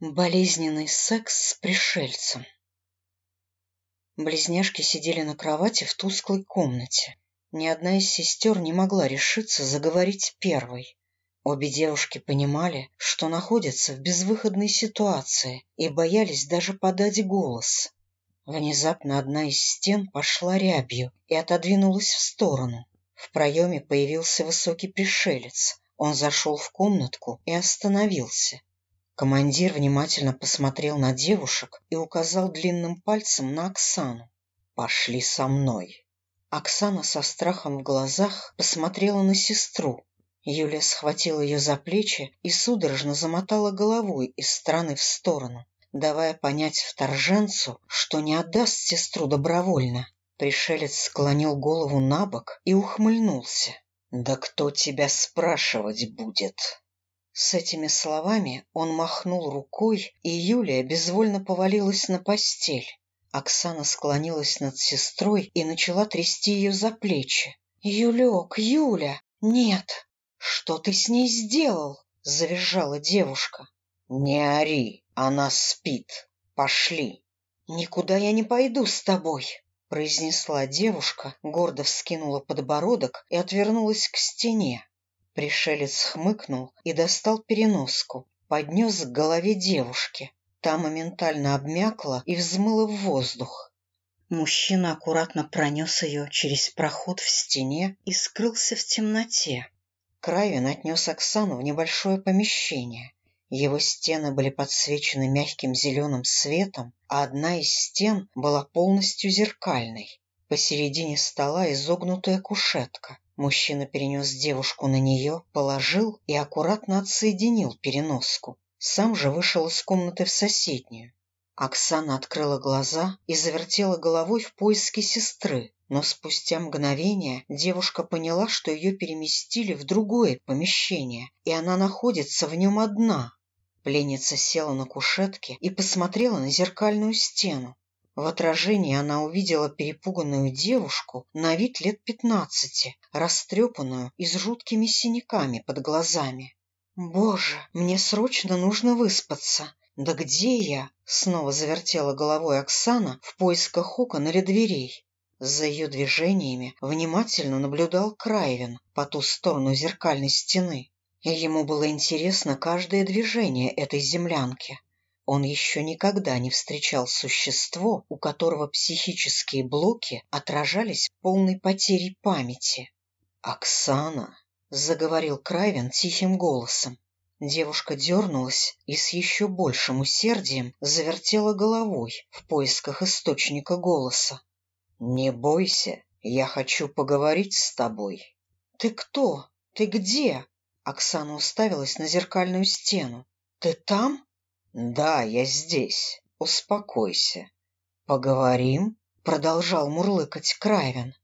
Болезненный секс с пришельцем. Близняшки сидели на кровати в тусклой комнате. Ни одна из сестер не могла решиться заговорить первой. Обе девушки понимали, что находятся в безвыходной ситуации и боялись даже подать голос. Внезапно одна из стен пошла рябью и отодвинулась в сторону. В проеме появился высокий пришелец. Он зашел в комнатку и остановился. Командир внимательно посмотрел на девушек и указал длинным пальцем на Оксану. «Пошли со мной». Оксана со страхом в глазах посмотрела на сестру. Юлия схватила ее за плечи и судорожно замотала головой из стороны в сторону, давая понять вторженцу, что не отдаст сестру добровольно. Пришелец склонил голову на бок и ухмыльнулся. «Да кто тебя спрашивать будет?» С этими словами он махнул рукой, и Юлия безвольно повалилась на постель. Оксана склонилась над сестрой и начала трясти ее за плечи. «Юлек, Юля! Нет! Что ты с ней сделал?» — завизжала девушка. «Не ори, она спит. Пошли!» «Никуда я не пойду с тобой!» — произнесла девушка, гордо вскинула подбородок и отвернулась к стене. Пришелец хмыкнул и достал переноску, поднес к голове девушки. Та моментально обмякла и взмыла в воздух. Мужчина аккуратно пронес ее через проход в стене и скрылся в темноте. Кравин отнес Оксану в небольшое помещение. Его стены были подсвечены мягким зеленым светом, а одна из стен была полностью зеркальной. Посередине стола изогнутая кушетка. Мужчина перенес девушку на нее, положил и аккуратно отсоединил переноску. Сам же вышел из комнаты в соседнюю. Оксана открыла глаза и завертела головой в поиске сестры, но спустя мгновение девушка поняла, что ее переместили в другое помещение, и она находится в нем одна. Пленница села на кушетке и посмотрела на зеркальную стену. В отражении она увидела перепуганную девушку на вид лет пятнадцати, растрепанную и с жуткими синяками под глазами. «Боже, мне срочно нужно выспаться. Да где я?» Снова завертела головой Оксана в поисках окон или дверей. За ее движениями внимательно наблюдал Крайвин по ту сторону зеркальной стены. И ему было интересно каждое движение этой землянки. Он еще никогда не встречал существо, у которого психические блоки отражались полной потерей памяти. «Оксана!» — заговорил Крайвен тихим голосом. Девушка дернулась и с еще большим усердием завертела головой в поисках источника голоса. «Не бойся, я хочу поговорить с тобой». «Ты кто? Ты где?» Оксана уставилась на зеркальную стену. «Ты там?» «Да, я здесь. Успокойся. Поговорим?» — продолжал мурлыкать Крайвен.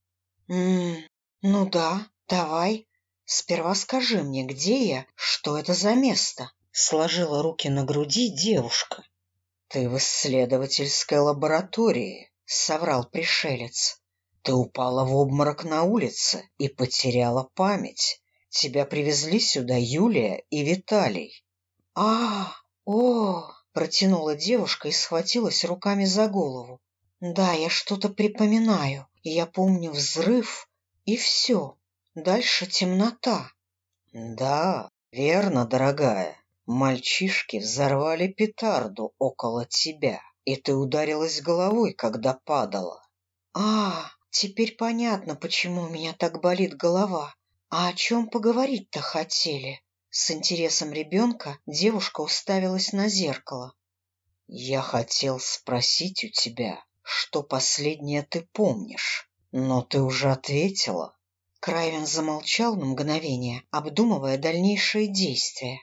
«М ну да, давай. Сперва скажи мне, где я, что это за место?» Сложила руки на груди девушка. «Ты в исследовательской лаборатории», — соврал пришелец. «Ты упала в обморок на улице и потеряла память. Тебя привезли сюда Юлия и Виталий». «А, «О!» — протянула девушка и схватилась руками за голову. «Да, я что-то припоминаю. Я помню взрыв, и все. Дальше темнота». «Да, верно, дорогая. Мальчишки взорвали петарду около тебя, и ты ударилась головой, когда падала». «А, теперь понятно, почему у меня так болит голова. А о чем поговорить-то хотели?» С интересом ребенка девушка уставилась на зеркало. «Я хотел спросить у тебя, что последнее ты помнишь, но ты уже ответила». Крайвен замолчал на мгновение, обдумывая дальнейшие действия.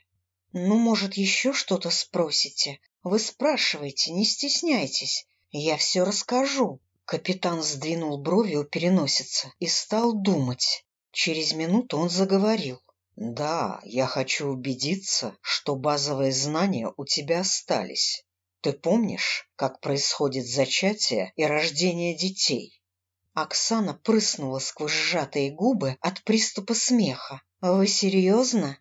«Ну, может, еще что-то спросите? Вы спрашивайте, не стесняйтесь. Я все расскажу». Капитан сдвинул брови у переносицы и стал думать. Через минуту он заговорил. Да, я хочу убедиться, что базовые знания у тебя остались. Ты помнишь, как происходит зачатие и рождение детей? Оксана прыснула сквозь сжатые губы от приступа смеха. Вы серьезно?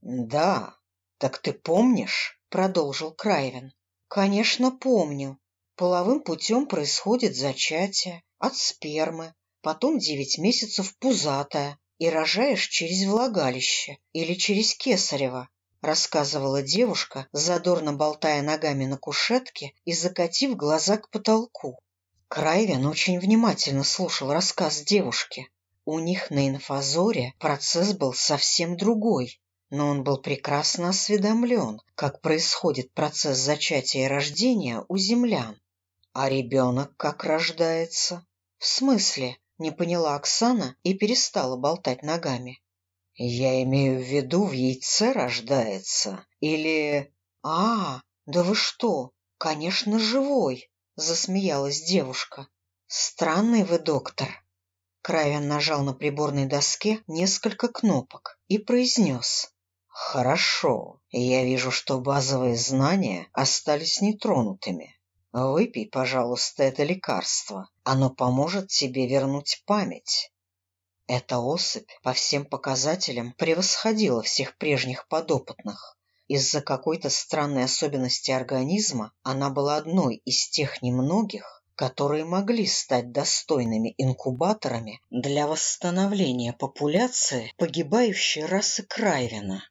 Да. «Так ты помнишь?» — продолжил Крайвин. «Конечно, помню. Половым путем происходит зачатие от спермы, потом девять месяцев пузатая, и рожаешь через влагалище или через кесарево, рассказывала девушка, задорно болтая ногами на кушетке и закатив глаза к потолку. Крайвин очень внимательно слушал рассказ девушки. У них на инфозоре процесс был совсем другой, но он был прекрасно осведомлен, как происходит процесс зачатия и рождения у землян. А ребенок как рождается? В смысле? Не поняла Оксана и перестала болтать ногами. Я имею в виду, в яйце рождается. Или... А, да вы что? Конечно, живой, засмеялась девушка. Странный вы доктор. Кравин нажал на приборной доске несколько кнопок и произнес. «Хорошо. Я вижу, что базовые знания остались нетронутыми. Выпей, пожалуйста, это лекарство. Оно поможет тебе вернуть память. Эта особь по всем показателям превосходила всех прежних подопытных. Из-за какой-то странной особенности организма она была одной из тех немногих, которые могли стать достойными инкубаторами для восстановления популяции погибающей расы Крайвена.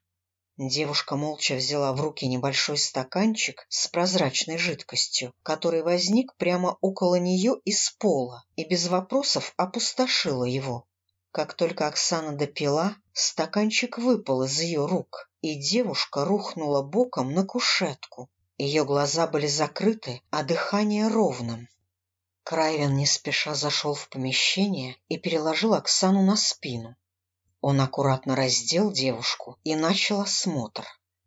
Девушка молча взяла в руки небольшой стаканчик с прозрачной жидкостью, который возник прямо около нее из пола, и без вопросов опустошила его. Как только Оксана допила, стаканчик выпал из ее рук, и девушка рухнула боком на кушетку. Ее глаза были закрыты, а дыхание ровным. Крайвен не спеша зашел в помещение и переложил Оксану на спину. Он аккуратно раздел девушку и начал осмотр.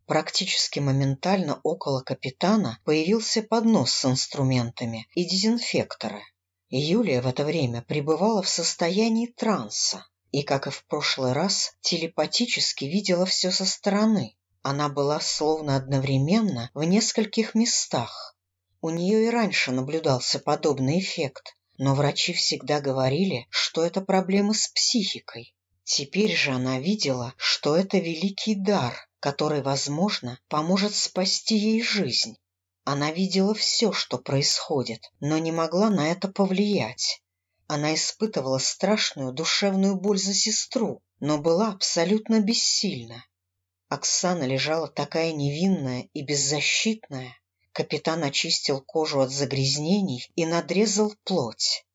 Практически моментально около капитана появился поднос с инструментами и дезинфекторы. Юлия в это время пребывала в состоянии транса и, как и в прошлый раз, телепатически видела все со стороны. Она была словно одновременно в нескольких местах. У нее и раньше наблюдался подобный эффект, но врачи всегда говорили, что это проблемы с психикой. Теперь же она видела, что это великий дар, который, возможно, поможет спасти ей жизнь. Она видела все, что происходит, но не могла на это повлиять. Она испытывала страшную душевную боль за сестру, но была абсолютно бессильна. Оксана лежала такая невинная и беззащитная. Капитан очистил кожу от загрязнений и надрезал плоть.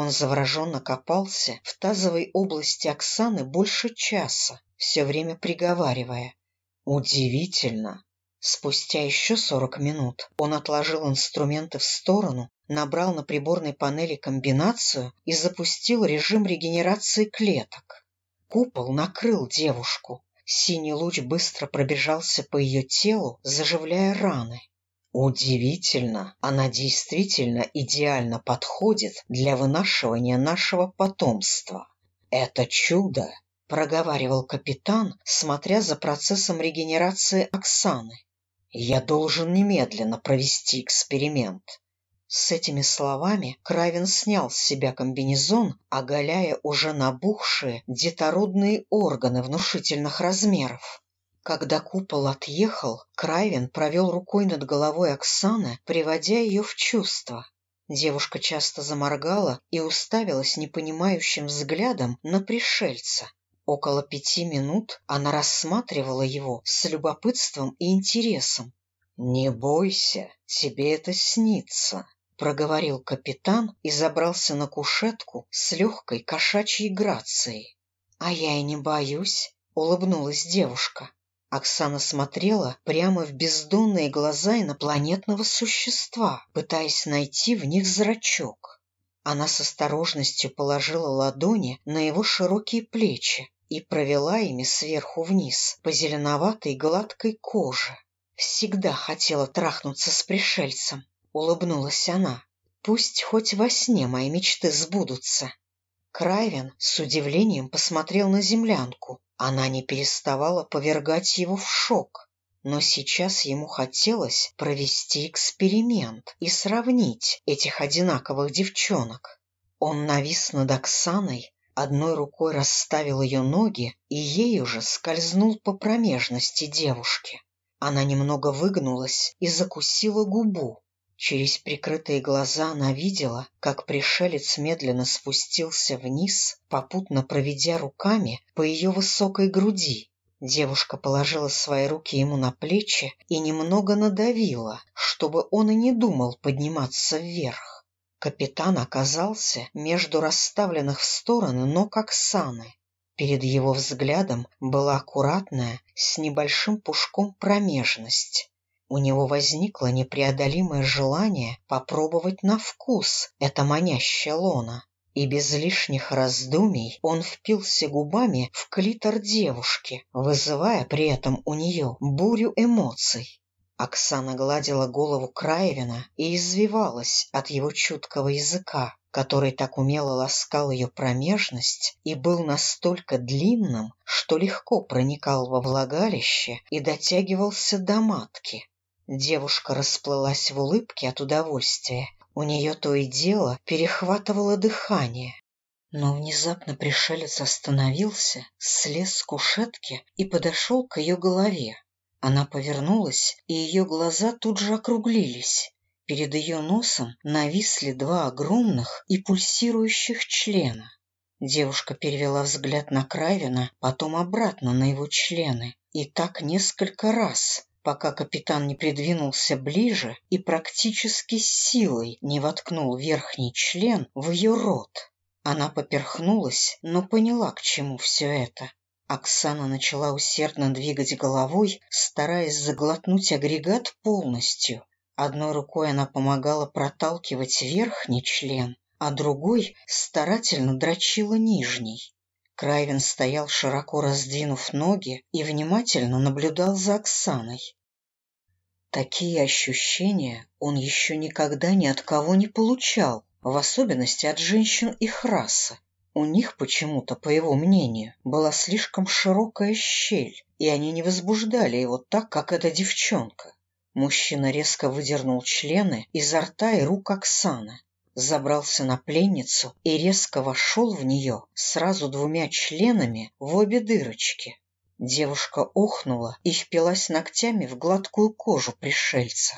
Он завороженно копался в тазовой области Оксаны больше часа, все время приговаривая. «Удивительно! Спустя еще сорок минут он отложил инструменты в сторону, набрал на приборной панели комбинацию и запустил режим регенерации клеток. Купол накрыл девушку. Синий луч быстро пробежался по ее телу, заживляя раны. Удивительно, она действительно идеально подходит для вынашивания нашего потомства. Это чудо, проговаривал капитан, смотря за процессом регенерации Оксаны. Я должен немедленно провести эксперимент. С этими словами Кравин снял с себя комбинезон, оголяя уже набухшие детородные органы внушительных размеров. Когда купол отъехал, Крайвин провел рукой над головой Оксаны, приводя ее в чувство. Девушка часто заморгала и уставилась непонимающим взглядом на пришельца. Около пяти минут она рассматривала его с любопытством и интересом. «Не бойся, тебе это снится», — проговорил капитан и забрался на кушетку с легкой кошачьей грацией. «А я и не боюсь», — улыбнулась девушка. Оксана смотрела прямо в бездонные глаза инопланетного существа, пытаясь найти в них зрачок. Она с осторожностью положила ладони на его широкие плечи и провела ими сверху вниз по зеленоватой гладкой коже. Всегда хотела трахнуться с пришельцем, улыбнулась она. Пусть хоть во сне мои мечты сбудутся. Крайвен с удивлением посмотрел на землянку, она не переставала повергать его в шок, но сейчас ему хотелось провести эксперимент и сравнить этих одинаковых девчонок. Он навис над Оксаной, одной рукой расставил ее ноги и ей уже скользнул по промежности девушки. Она немного выгнулась и закусила губу. Через прикрытые глаза она видела, как пришелец медленно спустился вниз, попутно проведя руками по ее высокой груди. Девушка положила свои руки ему на плечи и немного надавила, чтобы он и не думал подниматься вверх. Капитан оказался между расставленных в стороны ног Оксаны. Перед его взглядом была аккуратная, с небольшим пушком промежность. У него возникло непреодолимое желание попробовать на вкус это манящее лона, и без лишних раздумий он впился губами в клитор девушки, вызывая при этом у нее бурю эмоций. Оксана гладила голову Краевина и извивалась от его чуткого языка, который так умело ласкал ее промежность и был настолько длинным, что легко проникал во влагалище и дотягивался до матки. Девушка расплылась в улыбке от удовольствия. У нее то и дело перехватывало дыхание. Но внезапно пришелец остановился, слез с кушетки и подошел к ее голове. Она повернулась, и ее глаза тут же округлились. Перед ее носом нависли два огромных и пульсирующих члена. Девушка перевела взгляд на Кравина, потом обратно на его члены, и так несколько раз, пока капитан не придвинулся ближе и практически силой не воткнул верхний член в ее рот. Она поперхнулась, но поняла, к чему все это. Оксана начала усердно двигать головой, стараясь заглотнуть агрегат полностью. Одной рукой она помогала проталкивать верхний член, а другой старательно дрочила нижний. Крайвин стоял широко раздвинув ноги и внимательно наблюдал за Оксаной. Такие ощущения он еще никогда ни от кого не получал, в особенности от женщин их расы. У них почему-то, по его мнению, была слишком широкая щель, и они не возбуждали его так, как эта девчонка. Мужчина резко выдернул члены изо рта и рук Оксаны, забрался на пленницу и резко вошел в нее сразу двумя членами в обе дырочки. Девушка охнула и впилась ногтями в гладкую кожу пришельца.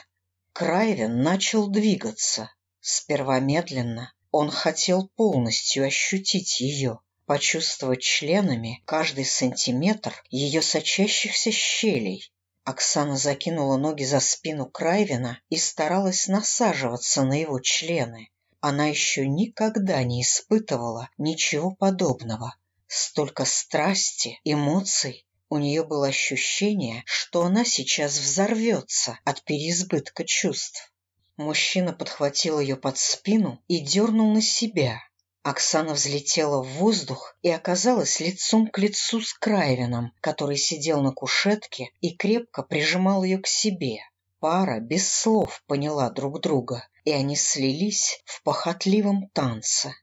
Крайвен начал двигаться. Сперва медленно. Он хотел полностью ощутить ее, почувствовать членами каждый сантиметр ее сочащихся щелей. Оксана закинула ноги за спину Крайвина и старалась насаживаться на его члены. Она еще никогда не испытывала ничего подобного. Столько страсти, эмоций у нее было ощущение, что она сейчас взорвется от переизбытка чувств. Мужчина подхватил ее под спину и дернул на себя. Оксана взлетела в воздух и оказалась лицом к лицу с Крайвином, который сидел на кушетке и крепко прижимал ее к себе. Пара без слов поняла друг друга, и они слились в похотливом танце.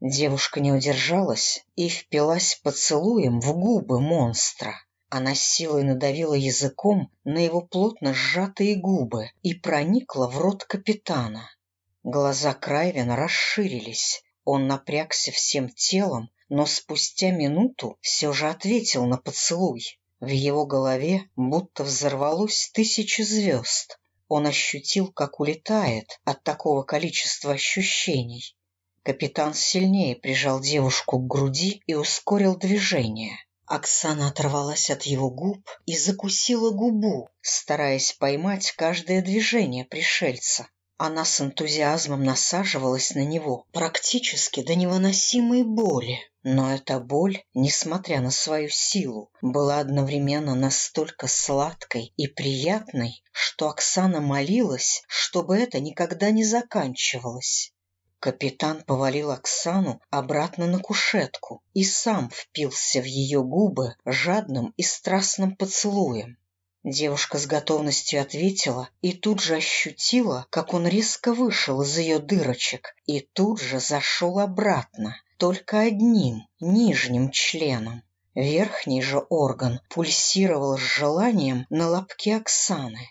Девушка не удержалась и впилась поцелуем в губы монстра. Она силой надавила языком на его плотно сжатые губы и проникла в рот капитана. Глаза Крайвена расширились. Он напрягся всем телом, но спустя минуту все же ответил на поцелуй. В его голове будто взорвалось тысячи звезд. Он ощутил, как улетает от такого количества ощущений. Капитан сильнее прижал девушку к груди и ускорил движение. Оксана оторвалась от его губ и закусила губу, стараясь поймать каждое движение пришельца. Она с энтузиазмом насаживалась на него практически до невыносимой боли. Но эта боль, несмотря на свою силу, была одновременно настолько сладкой и приятной, что Оксана молилась, чтобы это никогда не заканчивалось. Капитан повалил Оксану обратно на кушетку и сам впился в ее губы жадным и страстным поцелуем. Девушка с готовностью ответила и тут же ощутила, как он резко вышел из ее дырочек и тут же зашел обратно, только одним, нижним членом. Верхний же орган пульсировал с желанием на лобке Оксаны.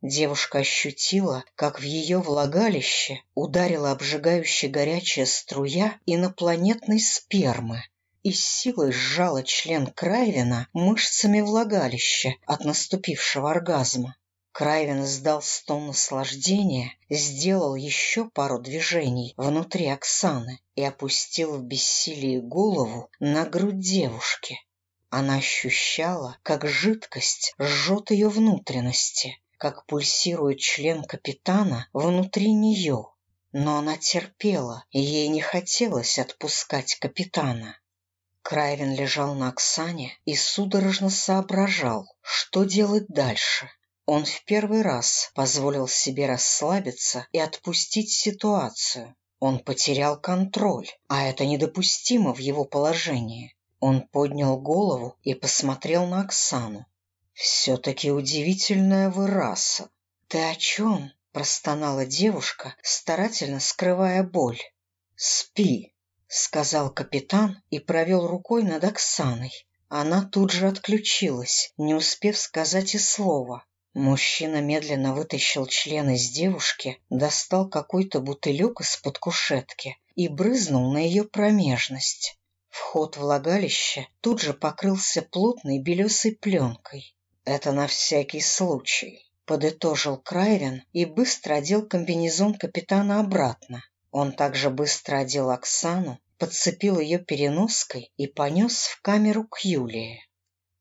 Девушка ощутила, как в ее влагалище ударила обжигающая горячая струя инопланетной спермы. И силой сжала член Крайвина мышцами влагалища от наступившего оргазма. Крайвин издал стон наслаждения, сделал еще пару движений внутри Оксаны и опустил в бессилии голову на грудь девушки. Она ощущала, как жидкость жжет ее внутренности, как пульсирует член капитана внутри нее. Но она терпела, и ей не хотелось отпускать капитана. Крайвин лежал на Оксане и судорожно соображал, что делать дальше. Он в первый раз позволил себе расслабиться и отпустить ситуацию. Он потерял контроль, а это недопустимо в его положении. Он поднял голову и посмотрел на Оксану. «Все-таки удивительная вы раса». «Ты о чем?» — простонала девушка, старательно скрывая боль. «Спи», — сказал капитан и провел рукой над Оксаной. Она тут же отключилась, не успев сказать и слова. Мужчина медленно вытащил член из девушки, достал какой-то бутылек из-под кушетки и брызнул на ее промежность. Вход в влагалище тут же покрылся плотной белесой пленкой. «Это на всякий случай», — подытожил Крайвин и быстро одел комбинезон капитана обратно. Он также быстро одел Оксану, подцепил ее переноской и понес в камеру к Юлии.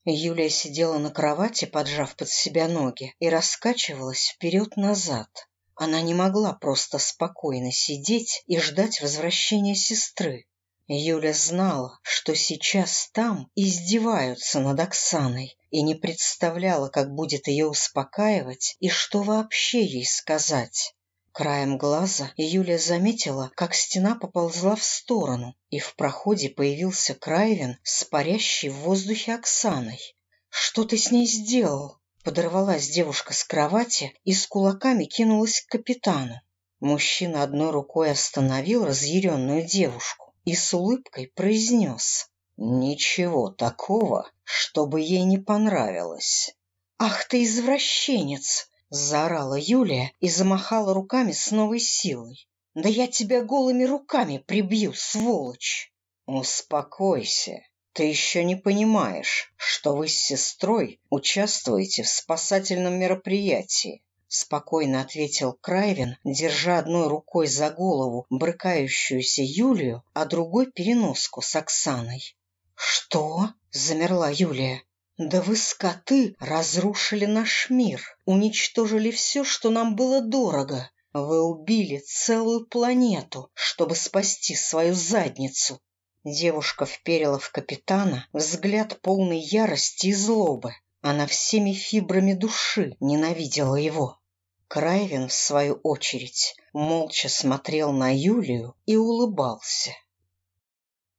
Юлия сидела на кровати, поджав под себя ноги, и раскачивалась вперед-назад. Она не могла просто спокойно сидеть и ждать возвращения сестры. Юля знала, что сейчас там издеваются над Оксаной, и не представляла, как будет ее успокаивать и что вообще ей сказать. Краем глаза Юлия заметила, как стена поползла в сторону, и в проходе появился Крайвин с парящей в воздухе Оксаной. «Что ты с ней сделал?» Подорвалась девушка с кровати и с кулаками кинулась к капитану. Мужчина одной рукой остановил разъяренную девушку и с улыбкой произнес «Ничего такого, чтобы ей не понравилось». «Ах ты извращенец!» Заорала Юлия и замахала руками с новой силой. «Да я тебя голыми руками прибью, сволочь!» «Успокойся. Ты еще не понимаешь, что вы с сестрой участвуете в спасательном мероприятии», — спокойно ответил Крайвин, держа одной рукой за голову брыкающуюся Юлию, а другой переноску с Оксаной. «Что?» — замерла Юлия. Да вы, скоты, разрушили наш мир, уничтожили все, что нам было дорого. Вы убили целую планету, чтобы спасти свою задницу. Девушка вперила в капитана взгляд полной ярости и злобы. Она всеми фибрами души ненавидела его. Крайвин, в свою очередь, молча смотрел на Юлию и улыбался.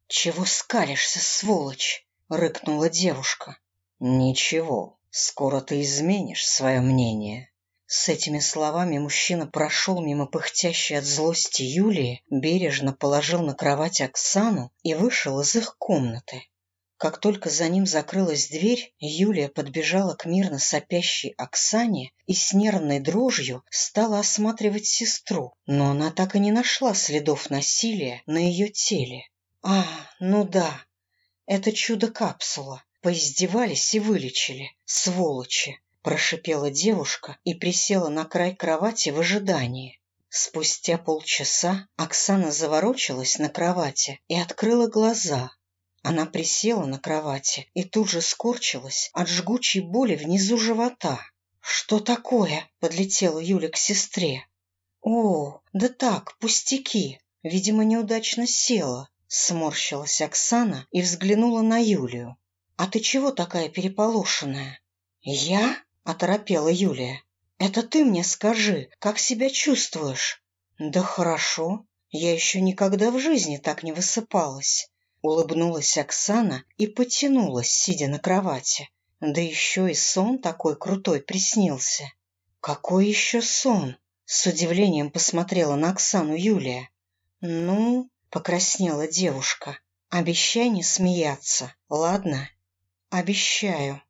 «Чего скалишься, сволочь?» — рыкнула девушка. «Ничего, скоро ты изменишь свое мнение». С этими словами мужчина прошел мимо пыхтящей от злости Юлии, бережно положил на кровать Оксану и вышел из их комнаты. Как только за ним закрылась дверь, Юлия подбежала к мирно сопящей Оксане и с нервной дрожью стала осматривать сестру, но она так и не нашла следов насилия на ее теле. «А, ну да, это чудо-капсула. Поиздевались и вылечили, сволочи, прошипела девушка и присела на край кровати в ожидании. Спустя полчаса Оксана заворочилась на кровати и открыла глаза. Она присела на кровати и тут же скорчилась от жгучей боли внизу живота. «Что такое?» — подлетела Юля к сестре. «О, да так, пустяки. Видимо, неудачно села», — сморщилась Оксана и взглянула на Юлию. «А ты чего такая переполошенная?» «Я?» — оторопела Юлия. «Это ты мне скажи, как себя чувствуешь?» «Да хорошо. Я еще никогда в жизни так не высыпалась». Улыбнулась Оксана и потянулась, сидя на кровати. Да еще и сон такой крутой приснился. «Какой еще сон?» — с удивлением посмотрела на Оксану Юлия. «Ну...» — покраснела девушка. «Обещай не смеяться, ладно?» «Обещаю».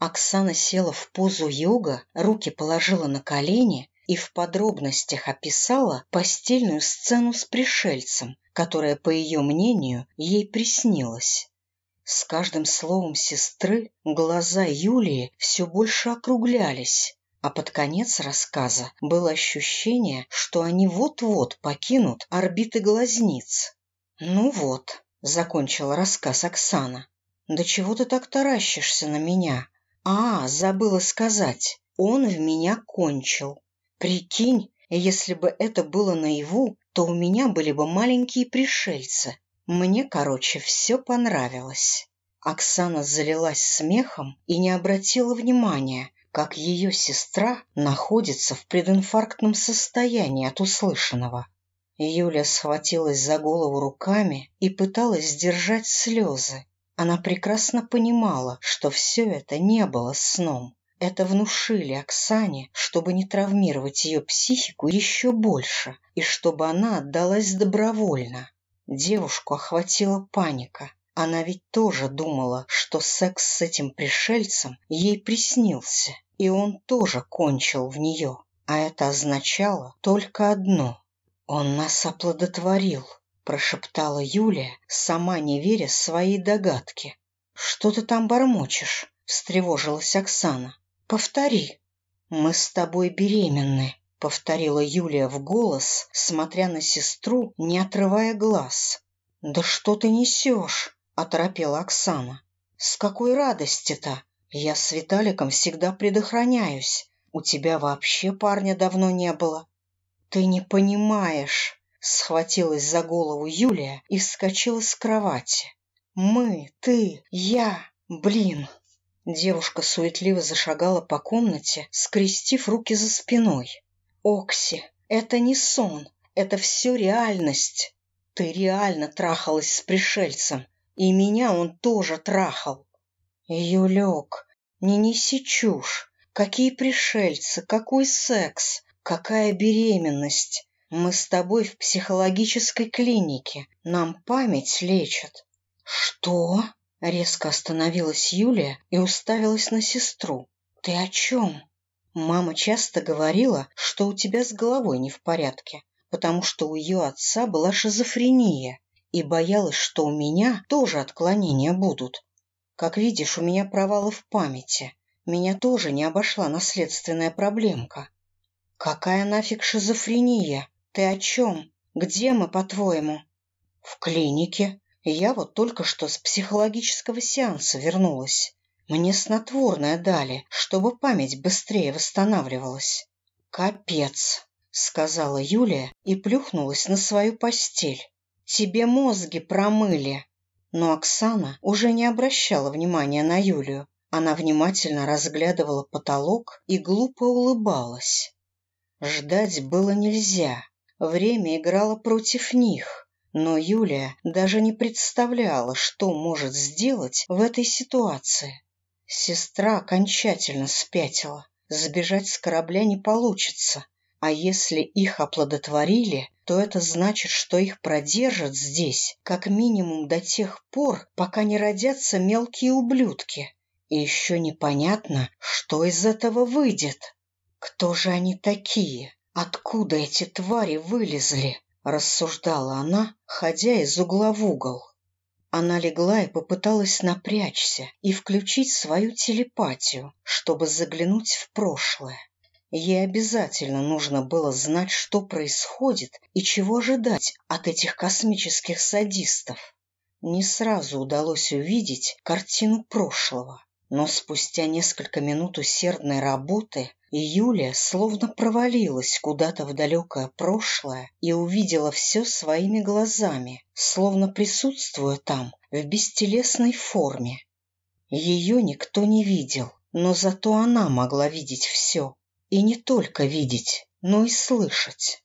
Оксана села в позу йога, руки положила на колени и в подробностях описала постельную сцену с пришельцем, которая, по ее мнению, ей приснилась. С каждым словом сестры глаза Юлии все больше округлялись, а под конец рассказа было ощущение, что они вот-вот покинут орбиты глазниц. «Ну вот», — закончила рассказ Оксана, — «да чего ты так таращишься на меня? А, забыла сказать, он в меня кончил. Прикинь, если бы это было наяву, то у меня были бы маленькие пришельцы. Мне, короче, все понравилось. Оксана залилась смехом и не обратила внимания, как ее сестра находится в прединфарктном состоянии от услышанного. Юля схватилась за голову руками и пыталась сдержать слезы. Она прекрасно понимала, что все это не было сном. Это внушили Оксане, чтобы не травмировать ее психику еще больше и чтобы она отдалась добровольно. Девушку охватила паника. Она ведь тоже думала, что секс с этим пришельцем ей приснился, и он тоже кончил в нее. А это означало только одно — он нас оплодотворил, прошептала Юлия, сама не веря своей догадке. «Что ты там бормочешь?» — встревожилась Оксана. «Повтори». «Мы с тобой беременны», — повторила Юлия в голос, смотря на сестру, не отрывая глаз. «Да что ты несешь?» — оторопела Оксана. «С какой радости-то? Я с Виталиком всегда предохраняюсь. У тебя вообще парня давно не было». «Ты не понимаешь», — схватилась за голову Юлия и вскочила с кровати. «Мы, ты, я, блин, Девушка суетливо зашагала по комнате, скрестив руки за спиной. «Окси, это не сон, это все реальность. Ты реально трахалась с пришельцем, и меня он тоже трахал». «Юлек, не неси чушь. Какие пришельцы, какой секс, какая беременность. Мы с тобой в психологической клинике, нам память лечат». «Что?» Резко остановилась Юлия и уставилась на сестру. «Ты о чем?» Мама часто говорила, что у тебя с головой не в порядке, потому что у ее отца была шизофрения, и боялась, что у меня тоже отклонения будут. Как видишь, у меня провалы в памяти. Меня тоже не обошла наследственная проблемка. Какая нафиг шизофрения? Ты о чем? Где мы, по-твоему? В клинике. Я вот только что с психологического сеанса вернулась. Мне снотворное дали, чтобы память быстрее восстанавливалась. Капец, сказала Юлия и плюхнулась на свою постель. Тебе мозги промыли. Но Оксана уже не обращала внимания на Юлию. Она внимательно разглядывала потолок и глупо улыбалась. Ждать было нельзя. Время играло против них. Но Юлия даже не представляла, что может сделать в этой ситуации. Сестра окончательно спятила. Сбежать с корабля не получится. А если их оплодотворили, то это значит, что их продержат здесь как минимум до тех пор, пока не родятся мелкие ублюдки. И еще непонятно, что из этого выйдет. Кто же они такие? Откуда эти твари вылезли? — рассуждала она, ходя из угла в угол. Она легла и попыталась напрячься и включить свою телепатию, чтобы заглянуть в прошлое. Ей обязательно нужно было знать, что происходит и чего ожидать от этих космических садистов. Не сразу удалось увидеть картину прошлого, но спустя несколько минут усердной работы и Юлия словно провалилась куда-то в далекое прошлое и увидела все своими глазами, словно присутствуя там в бестелесной форме. Ее никто не видел, но зато она могла видеть все. И не только видеть, но и слышать.